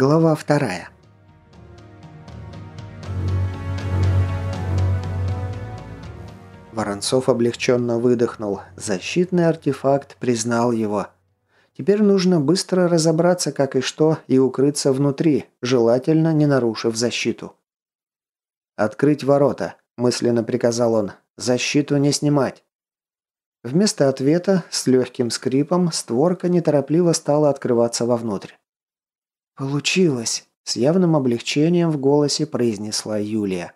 Глава вторая. Воронцов облегченно выдохнул. Защитный артефакт признал его. Теперь нужно быстро разобраться, как и что, и укрыться внутри, желательно не нарушив защиту. «Открыть ворота», – мысленно приказал он. «Защиту не снимать». Вместо ответа, с легким скрипом, створка неторопливо стала открываться вовнутрь. «Получилось!» – с явным облегчением в голосе произнесла Юлия.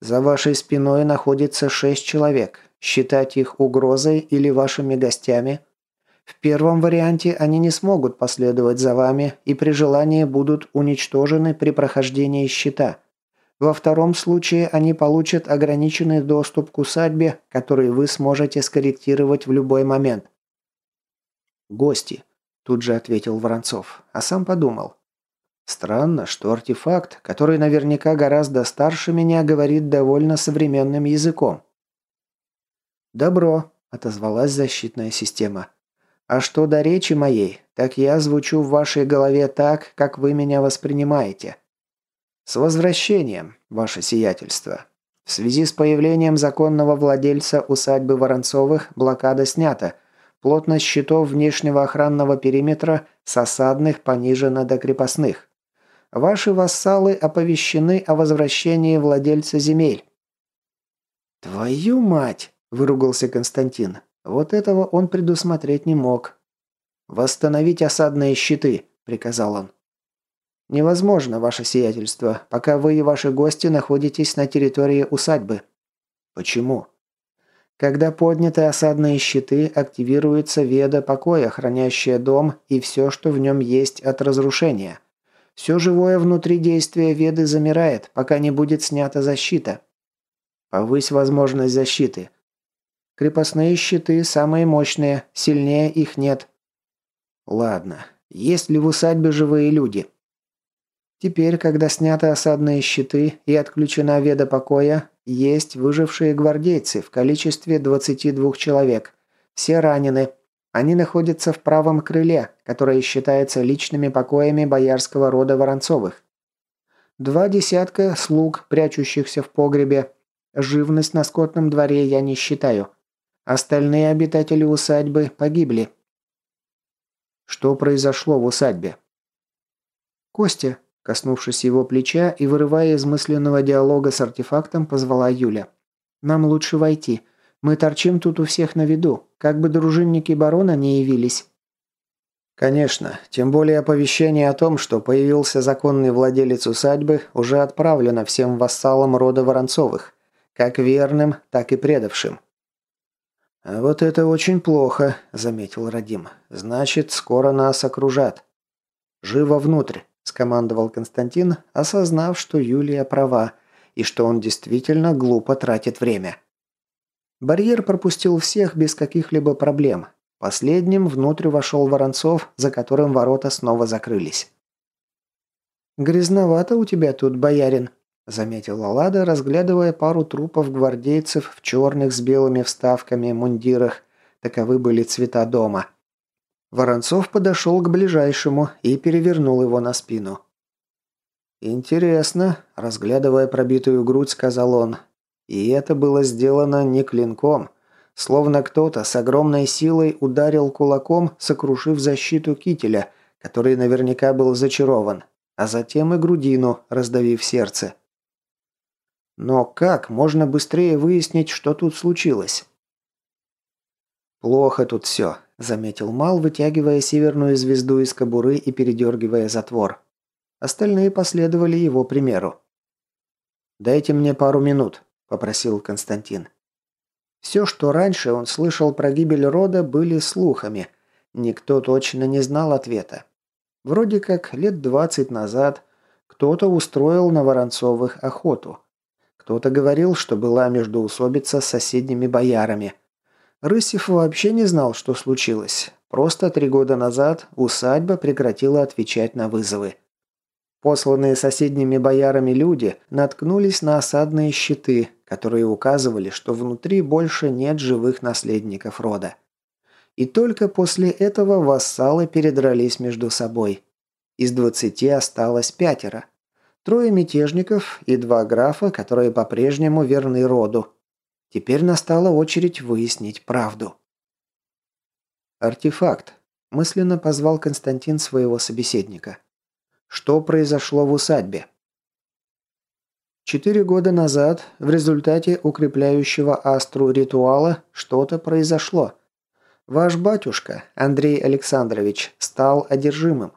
«За вашей спиной находится шесть человек. Считать их угрозой или вашими гостями? В первом варианте они не смогут последовать за вами и при желании будут уничтожены при прохождении щита. Во втором случае они получат ограниченный доступ к усадьбе, который вы сможете скорректировать в любой момент. «Гости», – тут же ответил Воронцов, а сам подумал. Странно, что артефакт, который наверняка гораздо старше меня, говорит довольно современным языком. «Добро», – отозвалась защитная система. «А что до речи моей, так я звучу в вашей голове так, как вы меня воспринимаете. «С возвращением, ваше сиятельство. В связи с появлением законного владельца усадьбы Воронцовых блокада снята. Плотность щитов внешнего охранного периметра с осадных понижена до крепостных. Ваши вассалы оповещены о возвращении владельца земель». «Твою мать!» – выругался Константин. Вот этого он предусмотреть не мог. «Восстановить осадные щиты», – приказал он. «Невозможно, ваше сиятельство, пока вы и ваши гости находитесь на территории усадьбы». «Почему?» Когда подняты осадные щиты, активируется веда покоя, хранящая дом и все, что в нем есть от разрушения. Все живое внутри действия веды замирает, пока не будет снята защита. Повысь возможность защиты. Крепостные щиты самые мощные, сильнее их нет. Ладно, есть ли в усадьбе живые люди? Теперь, когда сняты осадные щиты и отключена веда покоя, есть выжившие гвардейцы в количестве 22 человек. Все ранены. Они находятся в правом крыле, которое считается личными покоями боярского рода Воронцовых. Два десятка слуг, прячущихся в погребе. Живность на скотном дворе я не считаю. Остальные обитатели усадьбы погибли. Что произошло в усадьбе? Костя, Коснувшись его плеча и вырывая из мысленного диалога с артефактом, позвала Юля. «Нам лучше войти. Мы торчим тут у всех на виду, как бы дружинники барона не явились». «Конечно. Тем более оповещение о том, что появился законный владелец усадьбы, уже отправлено всем вассалам рода Воронцовых. Как верным, так и предавшим». «А вот это очень плохо», – заметил Радим. «Значит, скоро нас окружат. Живо внутрь». – скомандовал Константин, осознав, что Юлия права и что он действительно глупо тратит время. Барьер пропустил всех без каких-либо проблем. Последним внутрь вошел Воронцов, за которым ворота снова закрылись. «Грязновато у тебя тут, боярин», – заметила Лада, разглядывая пару трупов гвардейцев в черных с белыми вставками мундирах. Таковы были цвета дома. Воронцов подошел к ближайшему и перевернул его на спину. «Интересно», – разглядывая пробитую грудь, сказал он. И это было сделано не клинком, словно кто-то с огромной силой ударил кулаком, сокрушив защиту кителя, который наверняка был зачарован, а затем и грудину, раздавив сердце. Но как можно быстрее выяснить, что тут случилось? «Плохо тут все», – заметил Мал, вытягивая северную звезду из кобуры и передергивая затвор. Остальные последовали его примеру. «Дайте мне пару минут», – попросил Константин. Все, что раньше он слышал про гибель рода, были слухами. Никто точно не знал ответа. Вроде как лет двадцать назад кто-то устроил на Воронцовых охоту. Кто-то говорил, что была междоусобица с соседними боярами – Рысев вообще не знал, что случилось. Просто три года назад усадьба прекратила отвечать на вызовы. Посланные соседними боярами люди наткнулись на осадные щиты, которые указывали, что внутри больше нет живых наследников рода. И только после этого вассалы передрались между собой. Из двадцати осталось пятеро. Трое мятежников и два графа, которые по-прежнему верны роду. Теперь настала очередь выяснить правду. «Артефакт», – мысленно позвал Константин своего собеседника. «Что произошло в усадьбе?» Четыре года назад в результате укрепляющего астру ритуала что-то произошло. Ваш батюшка, Андрей Александрович, стал одержимым.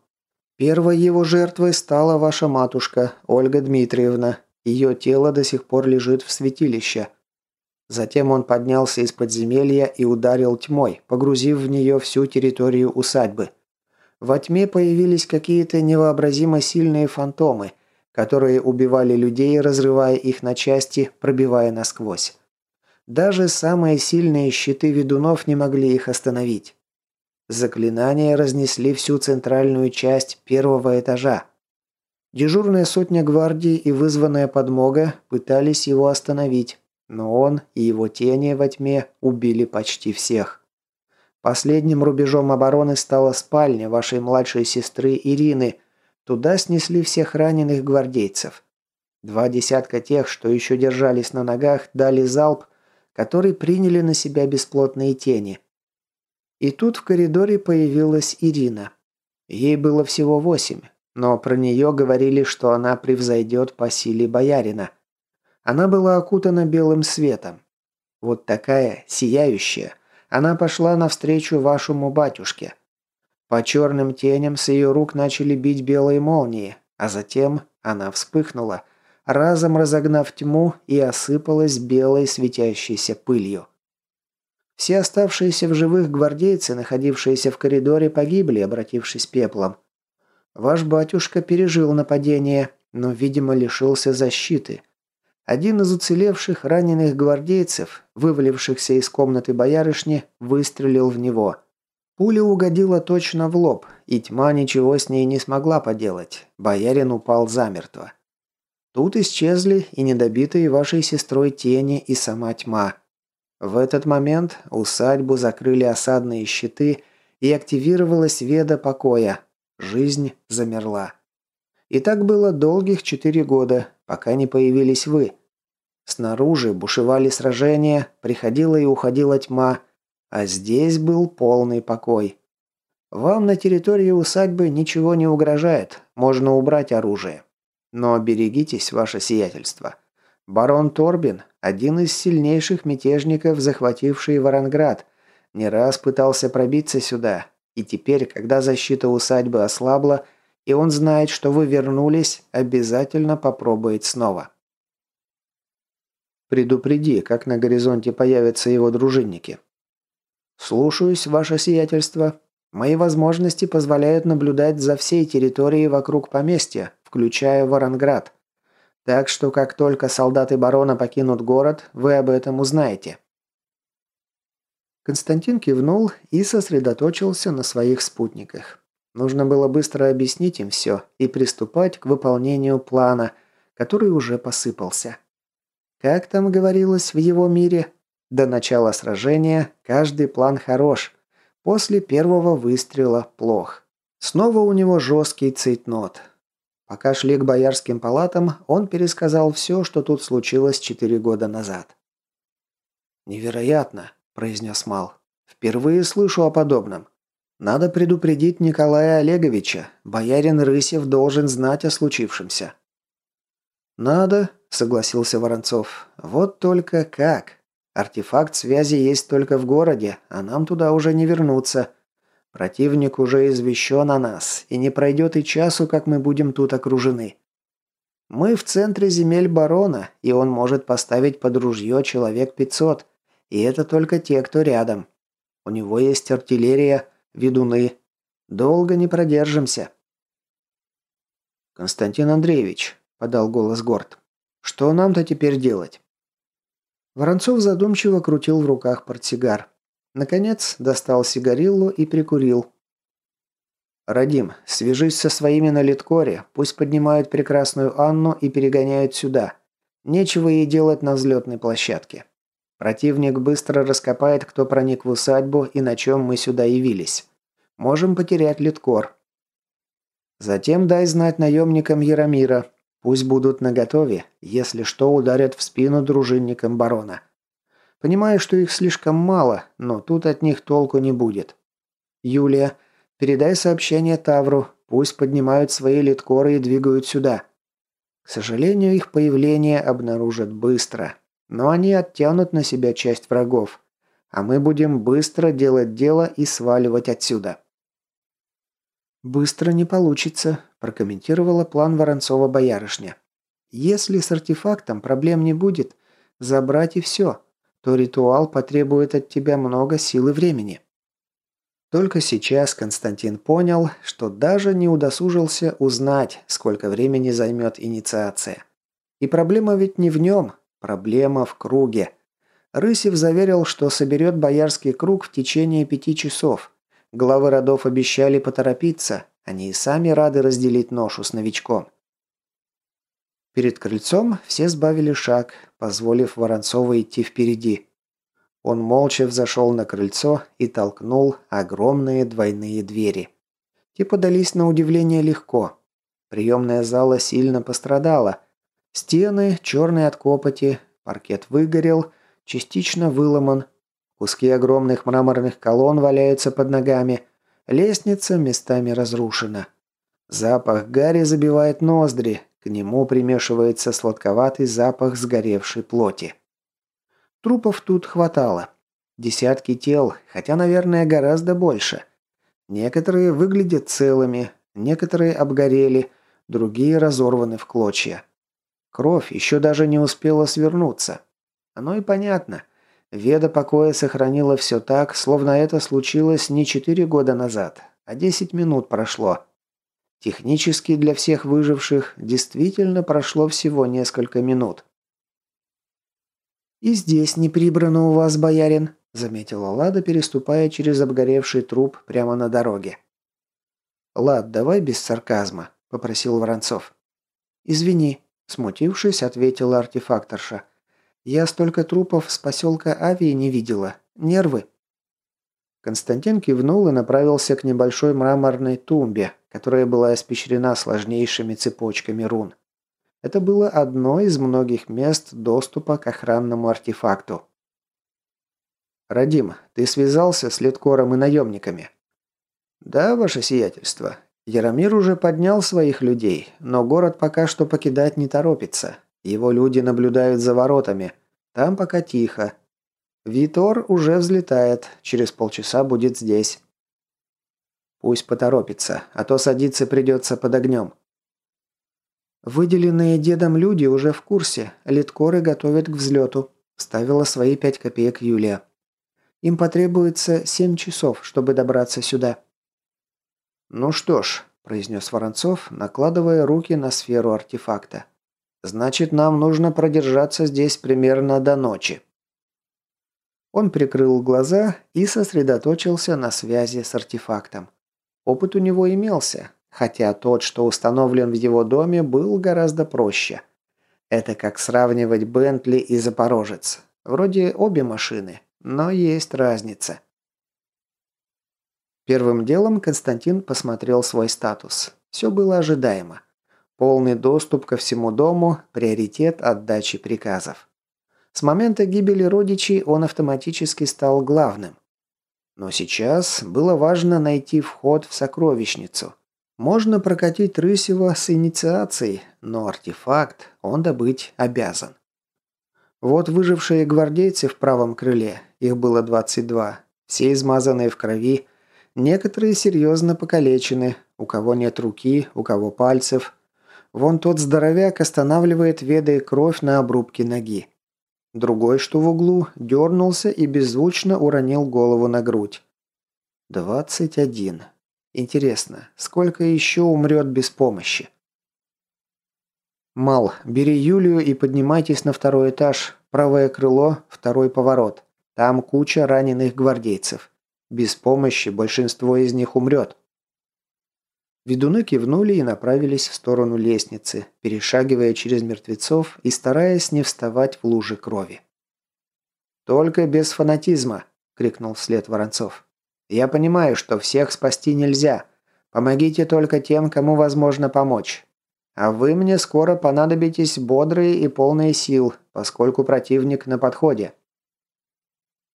Первой его жертвой стала ваша матушка, Ольга Дмитриевна. Ее тело до сих пор лежит в святилище. Затем он поднялся из подземелья и ударил тьмой, погрузив в нее всю территорию усадьбы. Во тьме появились какие-то невообразимо сильные фантомы, которые убивали людей, разрывая их на части, пробивая насквозь. Даже самые сильные щиты ведунов не могли их остановить. Заклинания разнесли всю центральную часть первого этажа. Дежурная сотня гвардии и вызванная подмога пытались его остановить, но он и его тени во тьме убили почти всех. Последним рубежом обороны стала спальня вашей младшей сестры Ирины. Туда снесли всех раненых гвардейцев. Два десятка тех, что еще держались на ногах, дали залп, который приняли на себя бесплотные тени – и тут в коридоре появилась Ирина. Ей было всего восемь, но про нее говорили, что она превзойдет по силе боярина. Она была окутана белым светом. Вот такая, сияющая. Она пошла навстречу вашему батюшке. По черным теням с ее рук начали бить белые молнии, а затем она вспыхнула, разом разогнав тьму и осыпалась белой светящейся пылью. Все оставшиеся в живых гвардейцы, находившиеся в коридоре, погибли, обратившись пеплом. Ваш батюшка пережил нападение, но, видимо, лишился защиты. Один из уцелевших раненых гвардейцев, вывалившихся из комнаты боярышни, выстрелил в него. Пуля угодила точно в лоб, и тьма ничего с ней не смогла поделать. Боярин упал замертво. Тут исчезли и недобитые вашей сестрой тени и сама тьма. В этот момент усадьбу закрыли осадные щиты и активировалась веда покоя. Жизнь замерла. И так было долгих четыре года, пока не появились вы. Снаружи бушевали сражения, приходила и уходила тьма, а здесь был полный покой. Вам на территории усадьбы ничего не угрожает, можно убрать оружие. Но берегитесь, ваше сиятельство. Барон Торбин – один из сильнейших мятежников, захвативший Варанград, не раз пытался пробиться сюда, и теперь, когда защита усадьбы ослабла, и он знает, что вы вернулись, обязательно попробует снова. Предупреди, как на горизонте появятся его дружинники. Слушаюсь, ваше сиятельство. Мои возможности позволяют наблюдать за всей территорией вокруг поместья, включая Варанград. Так что как только солдаты барона покинут город, вы об этом узнаете». Константин кивнул и сосредоточился на своих спутниках. Нужно было быстро объяснить им все и приступать к выполнению плана, который уже посыпался. Как там говорилось в его мире? До начала сражения каждый план хорош. После первого выстрела плох. Снова у него жесткий цейтнот. Пока шли к боярским палатам, он пересказал все, что тут случилось четыре года назад. «Невероятно», – произнес Мал. «Впервые слышу о подобном. Надо предупредить Николая Олеговича. Боярин Рысев должен знать о случившемся». «Надо», – согласился Воронцов. «Вот только как? Артефакт связи есть только в городе, а нам туда уже не вернуться. Противник уже извещен о нас, и не пройдет и часу, как мы будем тут окружены. Мы в центре земель барона, и он может поставить под ружье человек 500, и это только те, кто рядом. У него есть артиллерия, ведуны. Долго не продержимся. Константин Андреевич, подал голос Горд. Что нам-то теперь делать? Воронцов задумчиво крутил в руках портсигар. Наконец, достал сигариллу и прикурил. «Радим, свяжись со своими на Литкоре, пусть поднимают прекрасную Анну и перегоняют сюда. Нечего ей делать на взлетной площадке. Противник быстро раскопает, кто проник в усадьбу и на чем мы сюда явились. Можем потерять Литкор». Затем дай знать наемникам Яромира. Пусть будут наготове, если что ударят в спину дружинникам барона. Понимаю, что их слишком мало, но тут от них толку не будет. Юлия, передай сообщение Тавру, пусть поднимают свои литкоры и двигают сюда. К сожалению, их появление обнаружат быстро, но они оттянут на себя часть врагов, а мы будем быстро делать дело и сваливать отсюда. «Быстро не получится», – прокомментировала план Воронцова боярышня. «Если с артефактом проблем не будет, забрать и все, то ритуал потребует от тебя много сил и времени». Только сейчас Константин понял, что даже не удосужился узнать, сколько времени займет инициация. И проблема ведь не в нем, проблема в круге. Рысев заверил, что соберет боярский круг в течение пяти часов. Главы родов обещали поторопиться, они и сами рады разделить ношу с новичком. Перед крыльцом все сбавили шаг, позволив Воронцову идти впереди. Он молча взошел на крыльцо и толкнул огромные двойные двери. Те подались на удивление легко. Приемная зала сильно пострадала. Стены черные от копоти, паркет выгорел, частично выломан. Куски огромных мраморных колонн валяются под ногами. Лестница местами разрушена. Запах гари забивает ноздри, к нему примешивается сладковатый запах сгоревшей плоти. Трупов тут хватало. Десятки тел, хотя, наверное, гораздо больше. Некоторые выглядят целыми, некоторые обгорели, другие разорваны в клочья. Кровь еще даже не успела свернуться. Оно и понятно. Веда покоя сохранила все так, словно это случилось не четыре года назад, а десять минут прошло. Технически для всех выживших действительно прошло всего несколько минут. «И здесь не прибрано у вас, боярин», – заметила Лада, переступая через обгоревший труп прямо на дороге. «Лад, давай без сарказма», – попросил Воронцов. «Извини», – смутившись, ответила артефакторша. «Я столько трупов с поселка Авии не видела. Нервы». Константин кивнул и направился к небольшой мраморной тумбе, которая была испещрена сложнейшими цепочками рун. Это было одно из многих мест доступа к охранному артефакту. «Радим, ты связался с Литкором и наемниками?» «Да, ваше сиятельство. Яромир уже поднял своих людей, но город пока что покидать не торопится. Его люди наблюдают за воротами. Там пока тихо. Витор уже взлетает, через полчаса будет здесь». «Пусть поторопится, а то садиться придется под огнем». «Выделенные дедом люди уже в курсе. Литкоры готовят к взлету», – вставила свои пять копеек Юлия. «Им потребуется семь часов, чтобы добраться сюда». «Ну что ж», – произнес Воронцов, накладывая руки на сферу артефакта. «Значит, нам нужно продержаться здесь примерно до ночи». Он прикрыл глаза и сосредоточился на связи с артефактом. Опыт у него имелся, хотя тот, что установлен в его доме, был гораздо проще. Это как сравнивать Бентли и Запорожец. Вроде обе машины, но есть разница. Первым делом Константин посмотрел свой статус. Все было ожидаемо. Полный доступ ко всему дому, приоритет отдачи приказов. С момента гибели родичей он автоматически стал главным. Но сейчас было важно найти вход в сокровищницу – можно прокатить Рысева с инициацией, но артефакт он добыть обязан. Вот выжившие гвардейцы в правом крыле, их было 22, все измазанные в крови, некоторые серьезно покалечены, у кого нет руки, у кого пальцев. Вон тот здоровяк останавливает ведая кровь на обрубке ноги. Другой, что в углу, дернулся и беззвучно уронил голову на грудь. «Двадцать один. Интересно, сколько еще умрет без помощи? Мал, бери Юлию и поднимайтесь на второй этаж. Правое крыло, второй поворот. Там куча раненых гвардейцев. Без помощи большинство из них умрет. Ведуны кивнули и направились в сторону лестницы, перешагивая через мертвецов и стараясь не вставать в лужи крови. «Только без фанатизма!» – крикнул вслед Воронцов. Я понимаю, что всех спасти нельзя, Помогите только тем, кому возможно помочь. А вы мне скоро понадобитесь бодрые и полные сил, поскольку противник на подходе».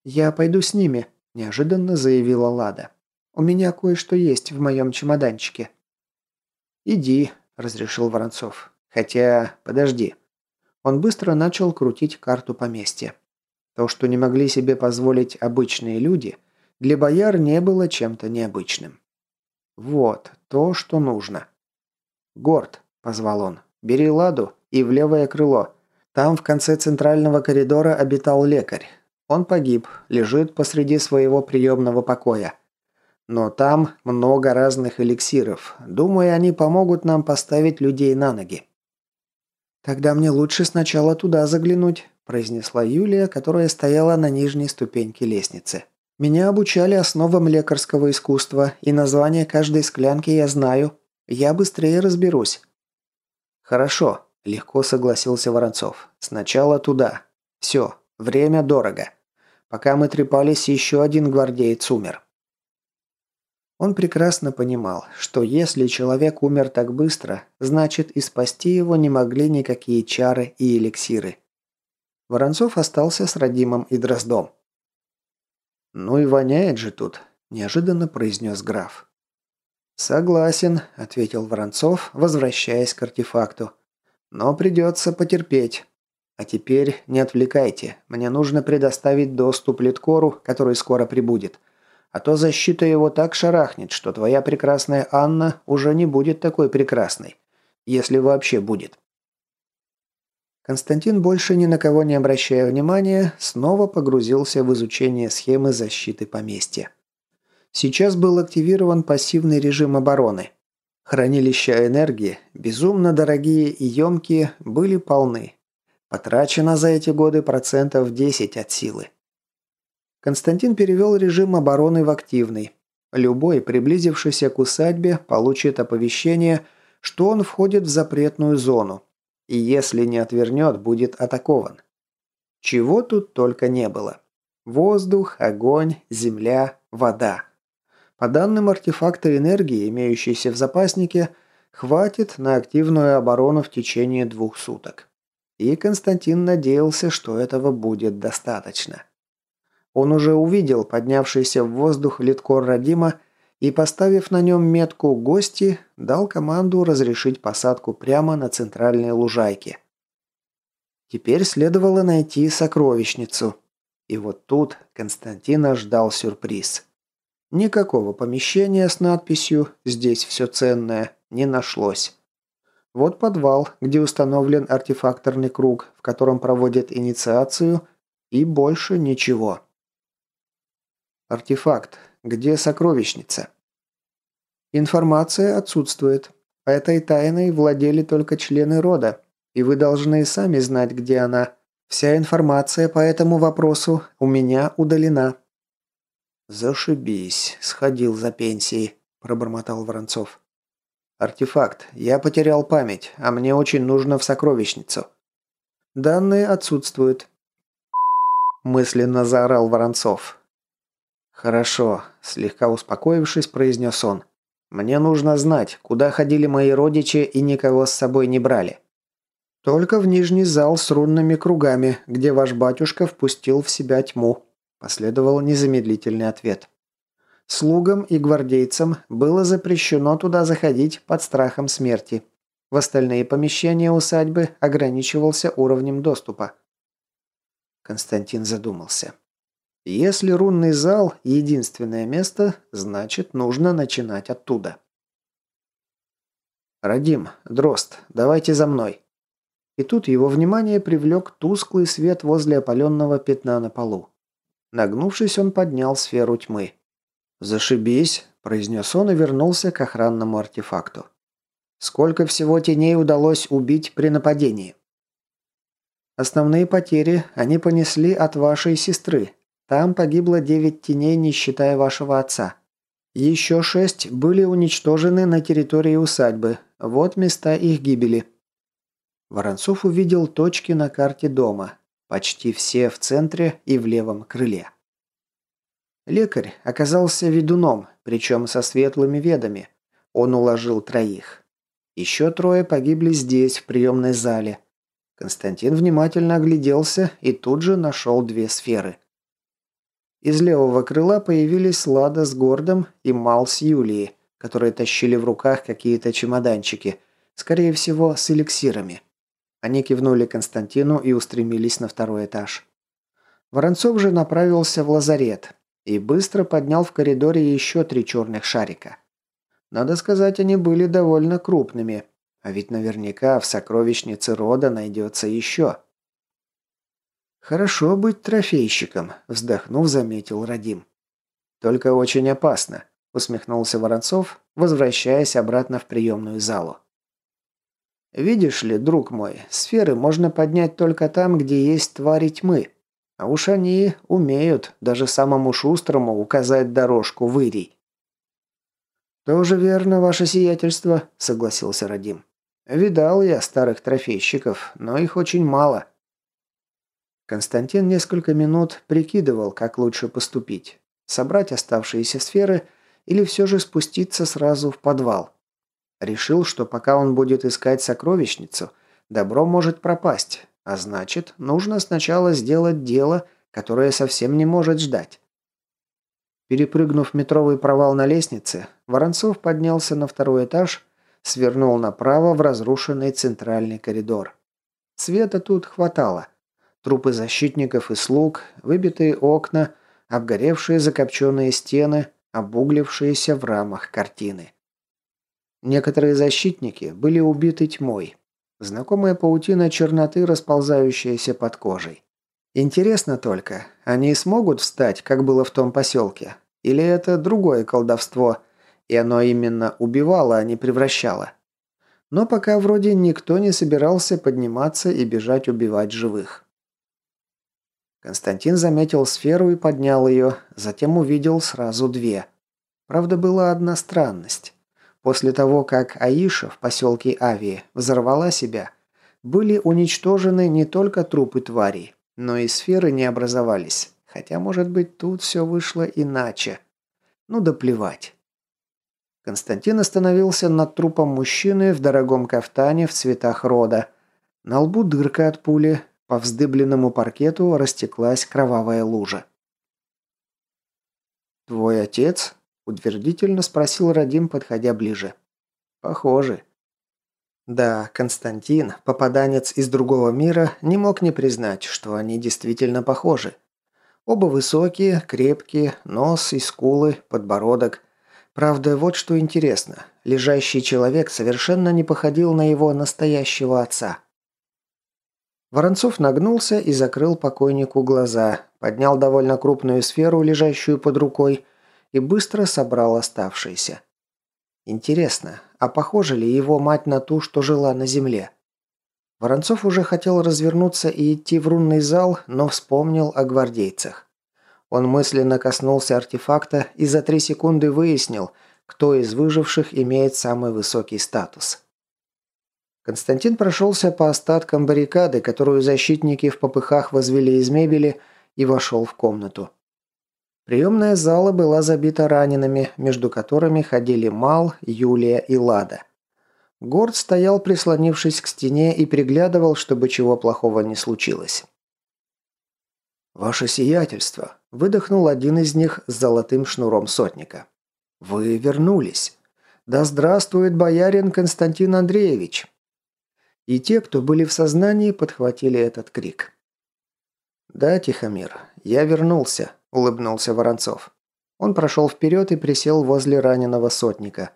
«Я пойду с ними», – неожиданно заявила Лада. «У меня кое-что есть в моем чемоданчике». «Иди», – разрешил Воронцов. «Хотя, подожди». Он быстро начал крутить карту поместья. То, что не могли себе позволить обычные люди, для бояр не было чем-то необычным. Вот то, что нужно. «Горд», – позвал он, – «бери ладу и в левое крыло. Там в конце центрального коридора обитал лекарь. Он погиб, лежит посреди своего приемного покоя. Но там много разных эликсиров. Думаю, они помогут нам поставить людей на ноги». «Тогда мне лучше сначала туда заглянуть», – произнесла Юлия, которая стояла на нижней ступеньке лестницы. «Меня обучали основам лекарского искусства, и название каждой склянки я знаю. Я быстрее разберусь». «Хорошо», – легко согласился Воронцов. «Сначала туда. Все, время дорого. Пока мы трепались, еще один гвардеец умер». Он прекрасно понимал, что если человек умер так быстро, значит и спасти его не могли никакие чары и эликсиры. Воронцов остался с Радимом и Дроздом. «Ну и воняет же тут», – неожиданно произнес граф. «Согласен», – ответил Воронцов, возвращаясь к артефакту. «Но придется потерпеть. А теперь не отвлекайте. Мне нужно предоставить доступ Литкору, который скоро прибудет. А то защита его так шарахнет, что твоя прекрасная Анна уже не будет такой прекрасной. Если вообще будет. Константин, больше ни на кого не обращая внимания, снова погрузился в изучение схемы защиты поместья. Сейчас был активирован пассивный режим обороны. Хранилища энергии, безумно дорогие и емкие, были полны. Потрачено за эти годы процентов 10 от силы. Константин перевел режим обороны в активный. Любой, приблизившийся к усадьбе, получит оповещение, что он входит в запретную зону. И если не отвернет, будет атакован. Чего тут только не было. Воздух, огонь, земля, вода. По данным артефакта энергии, имеющейся в запаснике, хватит на активную оборону в течение двух суток. И Константин надеялся, что этого будет достаточно. Он уже увидел поднявшийся в воздух литкор Радима и, поставив на нем метку «Гости», дал команду разрешить посадку прямо на центральной лужайке. Теперь следовало найти сокровищницу. И вот тут Константина ждал сюрприз. Никакого помещения с надписью «Здесь все ценное» не нашлось. Вот подвал, где установлен артефакторный круг, в котором проводят инициацию, и больше ничего. Артефакт. Где сокровищница? Информация отсутствует. Этой тайной владели только члены рода, и вы должны сами знать, где она. Вся информация по этому вопросу у меня удалена». «Зашибись, сходил за пенсией», – пробормотал Воронцов. «Артефакт. Я потерял память, а мне очень нужно в сокровищницу». «Данные отсутствуют», – мысленно заорал Воронцов. «Хорошо», – слегка успокоившись, произнес он. «Мне нужно знать, куда ходили мои родичи и никого с собой не брали». «Только в нижний зал с рунными кругами, где ваш батюшка впустил в себя тьму», – последовал незамедлительный ответ. «Слугам и гвардейцам было запрещено туда заходить под страхом смерти. В остальные помещения усадьбы ограничивался уровнем доступа». Константин задумался. Если рунный зал – единственное место, значит, нужно начинать оттуда. «Радим, Дрозд, давайте за мной». И тут его внимание привлек тусклый свет возле опаленного пятна на полу. Нагнувшись, он поднял сферу тьмы. «Зашибись», – произнес он и вернулся к охранному артефакту. «Сколько всего теней удалось убить при нападении?» «Основные потери они понесли от вашей сестры, там погибло девять теней, не считая вашего отца. Еще шесть были уничтожены на территории усадьбы. Вот места их гибели». Воронцов увидел точки на карте дома. Почти все в центре и в левом крыле. Лекарь оказался ведуном, причем со светлыми ведами. Он уложил троих. Еще трое погибли здесь, в приемной зале. Константин внимательно огляделся и тут же нашел две сферы. Из левого крыла появились Лада с Гордом и Мал с Юлией, которые тащили в руках какие-то чемоданчики, скорее всего, с эликсирами. Они кивнули Константину и устремились на второй этаж. Воронцов же направился в лазарет и быстро поднял в коридоре еще три черных шарика. Надо сказать, они были довольно крупными, а ведь наверняка в сокровищнице рода найдется еще. «Хорошо быть трофейщиком», – вздохнув, заметил Радим. «Только очень опасно», – усмехнулся Воронцов, возвращаясь обратно в приемную залу. «Видишь ли, друг мой, сферы можно поднять только там, где есть твари тьмы. А уж они умеют даже самому шустрому указать дорожку вырий». «Тоже верно, ваше сиятельство», – согласился Радим. «Видал я старых трофейщиков, но их очень мало». Константин несколько минут прикидывал, как лучше поступить. Собрать оставшиеся сферы или все же спуститься сразу в подвал. Решил, что пока он будет искать сокровищницу, добро может пропасть, а значит, нужно сначала сделать дело, которое совсем не может ждать. Перепрыгнув метровый провал на лестнице, Воронцов поднялся на второй этаж, свернул направо в разрушенный центральный коридор. Света тут хватало. Трупы защитников и слуг, выбитые окна, обгоревшие закопченные стены, обуглившиеся в рамах картины. Некоторые защитники были убиты тьмой. Знакомая паутина черноты, расползающаяся под кожей. Интересно только, они смогут встать, как было в том поселке? Или это другое колдовство, и оно именно убивало, а не превращало? Но пока вроде никто не собирался подниматься и бежать убивать живых. Константин заметил сферу и поднял ее, затем увидел сразу две. Правда, была одна странность. После того, как Аиша в поселке Авии взорвала себя, были уничтожены не только трупы тварей, но и сферы не образовались. Хотя, может быть, тут все вышло иначе. Ну да плевать. Константин остановился над трупом мужчины в дорогом кафтане в цветах рода. На лбу дырка от пули, по вздыбленному паркету растеклась кровавая лужа. «Твой отец?» – утвердительно спросил Радим, подходя ближе. «Похоже». Да, Константин, попаданец из другого мира, не мог не признать, что они действительно похожи. Оба высокие, крепкие, нос и скулы, подбородок. Правда, вот что интересно. Лежащий человек совершенно не походил на его настоящего отца. Воронцов нагнулся и закрыл покойнику глаза, поднял довольно крупную сферу, лежащую под рукой, и быстро собрал оставшиеся. Интересно, а похожа ли его мать на ту, что жила на земле? Воронцов уже хотел развернуться и идти в рунный зал, но вспомнил о гвардейцах. Он мысленно коснулся артефакта и за три секунды выяснил, кто из выживших имеет самый высокий статус. Константин прошелся по остаткам баррикады, которую защитники в попыхах возвели из мебели, и вошел в комнату. Приемная зала была забита ранеными, между которыми ходили Мал, Юлия и Лада. Горд стоял, прислонившись к стене, и приглядывал, чтобы чего плохого не случилось. «Ваше сиятельство!» – выдохнул один из них с золотым шнуром сотника. «Вы вернулись!» «Да здравствует боярин Константин Андреевич!» И те, кто были в сознании, подхватили этот крик. «Да, Тихомир, я вернулся», – улыбнулся Воронцов. Он прошел вперед и присел возле раненого сотника.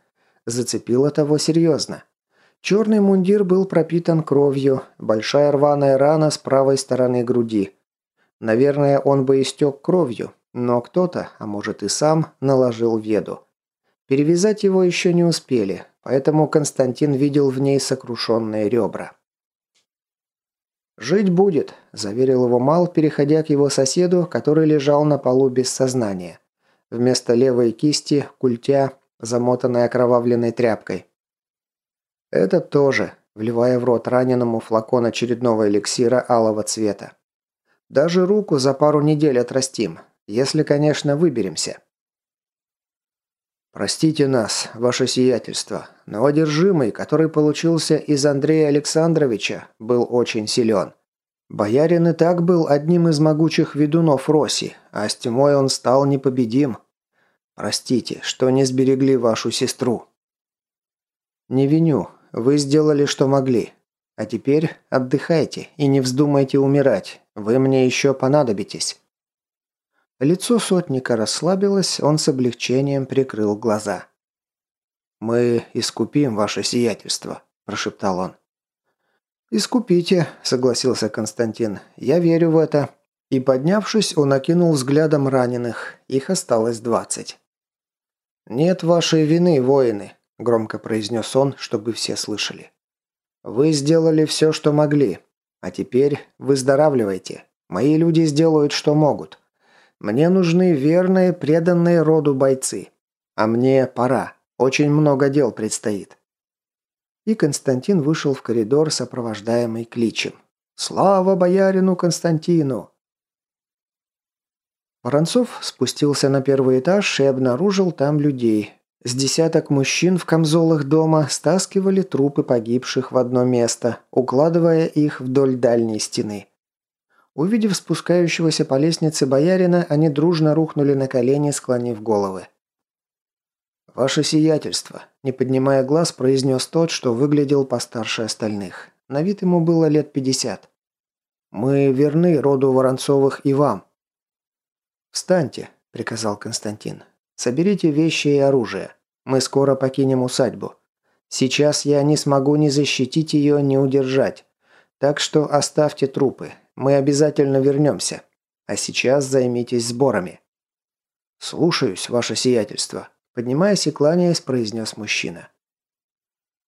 Зацепило того серьезно. Черный мундир был пропитан кровью, большая рваная рана с правой стороны груди. Наверное, он бы истек кровью, но кто-то, а может и сам, наложил веду. Перевязать его еще не успели, поэтому Константин видел в ней сокрушенные ребра. «Жить будет», – заверил его Мал, переходя к его соседу, который лежал на полу без сознания. Вместо левой кисти – культя, замотанной окровавленной тряпкой. «Это тоже», – вливая в рот раненому флакон очередного эликсира алого цвета. «Даже руку за пару недель отрастим, если, конечно, выберемся». «Простите нас, ваше сиятельство, но одержимый, который получился из Андрея Александровича, был очень силен. Боярин и так был одним из могучих ведунов Роси, а с тьмой он стал непобедим. Простите, что не сберегли вашу сестру». «Не виню, вы сделали, что могли. А теперь отдыхайте и не вздумайте умирать, вы мне еще понадобитесь». Лицо сотника расслабилось, он с облегчением прикрыл глаза. «Мы искупим ваше сиятельство», – прошептал он. «Искупите», – согласился Константин. «Я верю в это». И, поднявшись, он окинул взглядом раненых. Их осталось двадцать. «Нет вашей вины, воины», – громко произнес он, чтобы все слышали. «Вы сделали все, что могли. А теперь выздоравливайте. Мои люди сделают, что могут. Мне нужны верные, преданные роду бойцы. А мне пора. Очень много дел предстоит». И Константин вышел в коридор, сопровождаемый кличем. «Слава боярину Константину!» Воронцов спустился на первый этаж и обнаружил там людей. С десяток мужчин в камзолах дома стаскивали трупы погибших в одно место, укладывая их вдоль дальней стены. Увидев спускающегося по лестнице боярина, они дружно рухнули на колени, склонив головы. «Ваше сиятельство», – не поднимая глаз, произнес тот, что выглядел постарше остальных. На вид ему было лет пятьдесят. «Мы верны роду Воронцовых и вам». «Встаньте», – приказал Константин. «Соберите вещи и оружие. Мы скоро покинем усадьбу. Сейчас я не смогу ни защитить ее, ни удержать. Так что оставьте трупы. Мы обязательно вернемся. А сейчас займитесь сборами». «Слушаюсь, ваше сиятельство», – поднимаясь и кланяясь, произнес мужчина.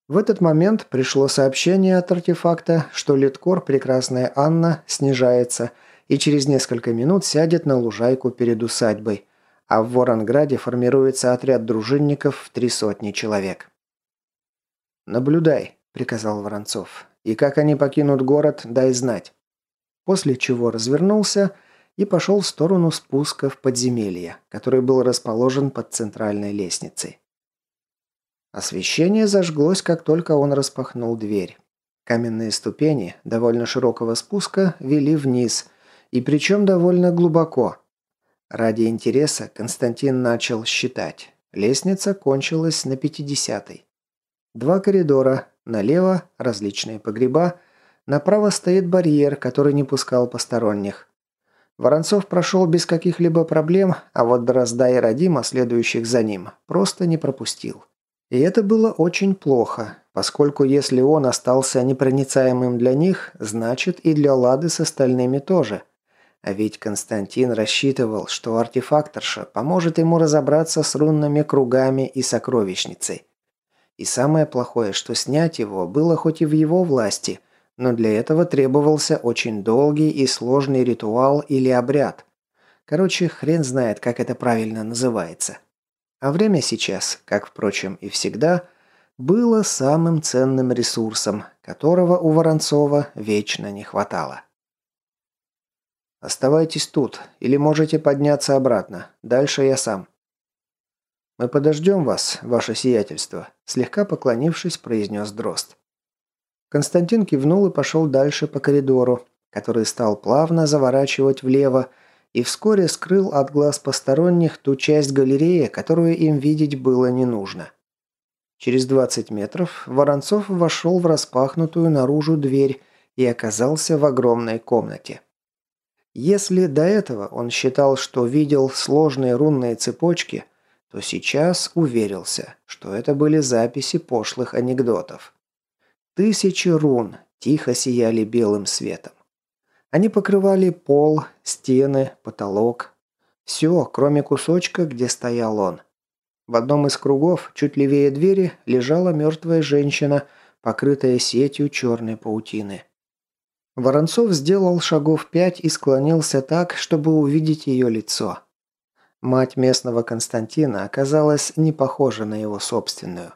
В этот момент пришло сообщение от артефакта, что литкор «Прекрасная Анна» снижается и через несколько минут сядет на лужайку перед усадьбой, а в Воронграде формируется отряд дружинников в три сотни человек. «Наблюдай», – приказал Воронцов, – «и как они покинут город, дай знать» после чего развернулся и пошел в сторону спуска в подземелье, который был расположен под центральной лестницей. Освещение зажглось, как только он распахнул дверь. Каменные ступени довольно широкого спуска вели вниз, и причем довольно глубоко. Ради интереса Константин начал считать. Лестница кончилась на 50-й. Два коридора, налево различные погреба, Направо стоит барьер, который не пускал посторонних. Воронцов прошел без каких-либо проблем, а вот Дрозда и Родима, следующих за ним, просто не пропустил. И это было очень плохо, поскольку если он остался непроницаемым для них, значит и для Лады с остальными тоже. А ведь Константин рассчитывал, что артефакторша поможет ему разобраться с рунными кругами и сокровищницей. И самое плохое, что снять его было хоть и в его власти – но для этого требовался очень долгий и сложный ритуал или обряд. Короче, хрен знает, как это правильно называется. А время сейчас, как, впрочем, и всегда, было самым ценным ресурсом, которого у Воронцова вечно не хватало. «Оставайтесь тут, или можете подняться обратно. Дальше я сам». «Мы подождем вас, ваше сиятельство», – слегка поклонившись, произнес Дрозд. Константин кивнул и пошел дальше по коридору, который стал плавно заворачивать влево и вскоре скрыл от глаз посторонних ту часть галереи, которую им видеть было не нужно. Через 20 метров Воронцов вошел в распахнутую наружу дверь и оказался в огромной комнате. Если до этого он считал, что видел сложные рунные цепочки, то сейчас уверился, что это были записи пошлых анекдотов. Тысячи рун тихо сияли белым светом. Они покрывали пол, стены, потолок. Все, кроме кусочка, где стоял он. В одном из кругов, чуть левее двери, лежала мертвая женщина, покрытая сетью черной паутины. Воронцов сделал шагов пять и склонился так, чтобы увидеть ее лицо. Мать местного Константина оказалась не похожа на его собственную.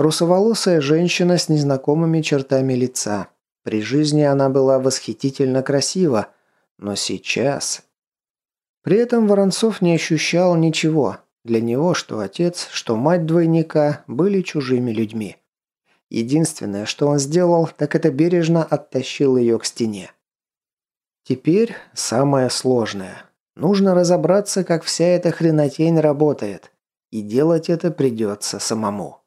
Русоволосая женщина с незнакомыми чертами лица. При жизни она была восхитительно красива, но сейчас... При этом Воронцов не ощущал ничего. Для него что отец, что мать двойника были чужими людьми. Единственное, что он сделал, так это бережно оттащил ее к стене. Теперь самое сложное. Нужно разобраться, как вся эта хренотень работает. И делать это придется самому.